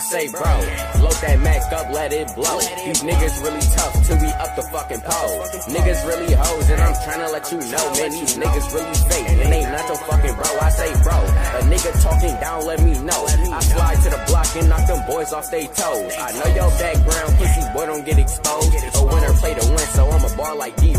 say, bro, load that Mac up, let it blow. These niggas really tough till we up the fucking pole. Niggas really hoes, and I'm trying to let you know, man, these niggas really fake. And ain't not your fucking bro, I say, bro. A nigga talking down, let me know. I slide to the block and knock them boys off they toes. I know your background, pussy boy don't get exposed. A winner play to win, so I'm a ball like D-Rose.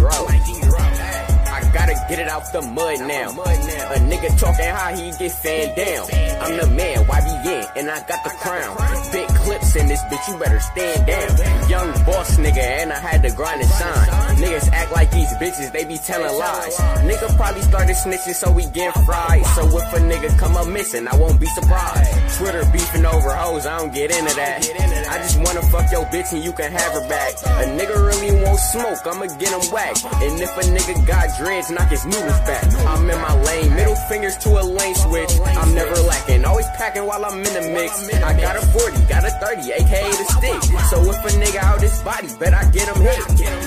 Get it out the mud now. A nigga talking how he get fanned down. I'm the man, YBN, and I got the crown. Big clips in this bitch, you better stand down. Young boss nigga, and I had to grind and shine. Niggas act like these bitches, they be telling lies. Nigga probably started snitching, so we get fried. So if a nigga come up missing, I won't be surprised. Twitter beefing over hoes, I don't get into that. I just wanna fuck your bitch and you can have her back. A nigga really won't smoke, I'ma get him whacked. And if a nigga got dreads, knock his back. I'm in my lane, middle fingers to a lane switch. I'm never lacking, always packing while I'm in the mix. I got a 40, got a 30, aka the stick. So if a nigga out his body, bet I get him hit.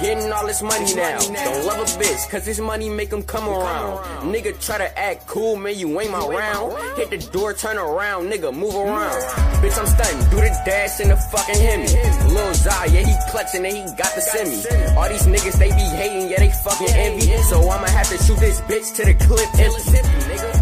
Getting all this money now. Don't love a bitch, cause this money make them come around. Nigga try to act cool, man, you ain't my round. Hit the door, turn around, nigga, move around. Bitch, I'm stunting, do the dash in the fucking Hemi. Lil Zai, yeah, he clutching and he got the semi. All these niggas, they be hating, yeah, they fucking envy. So I'ma have to shoot this bitch to the clip empty, nigga.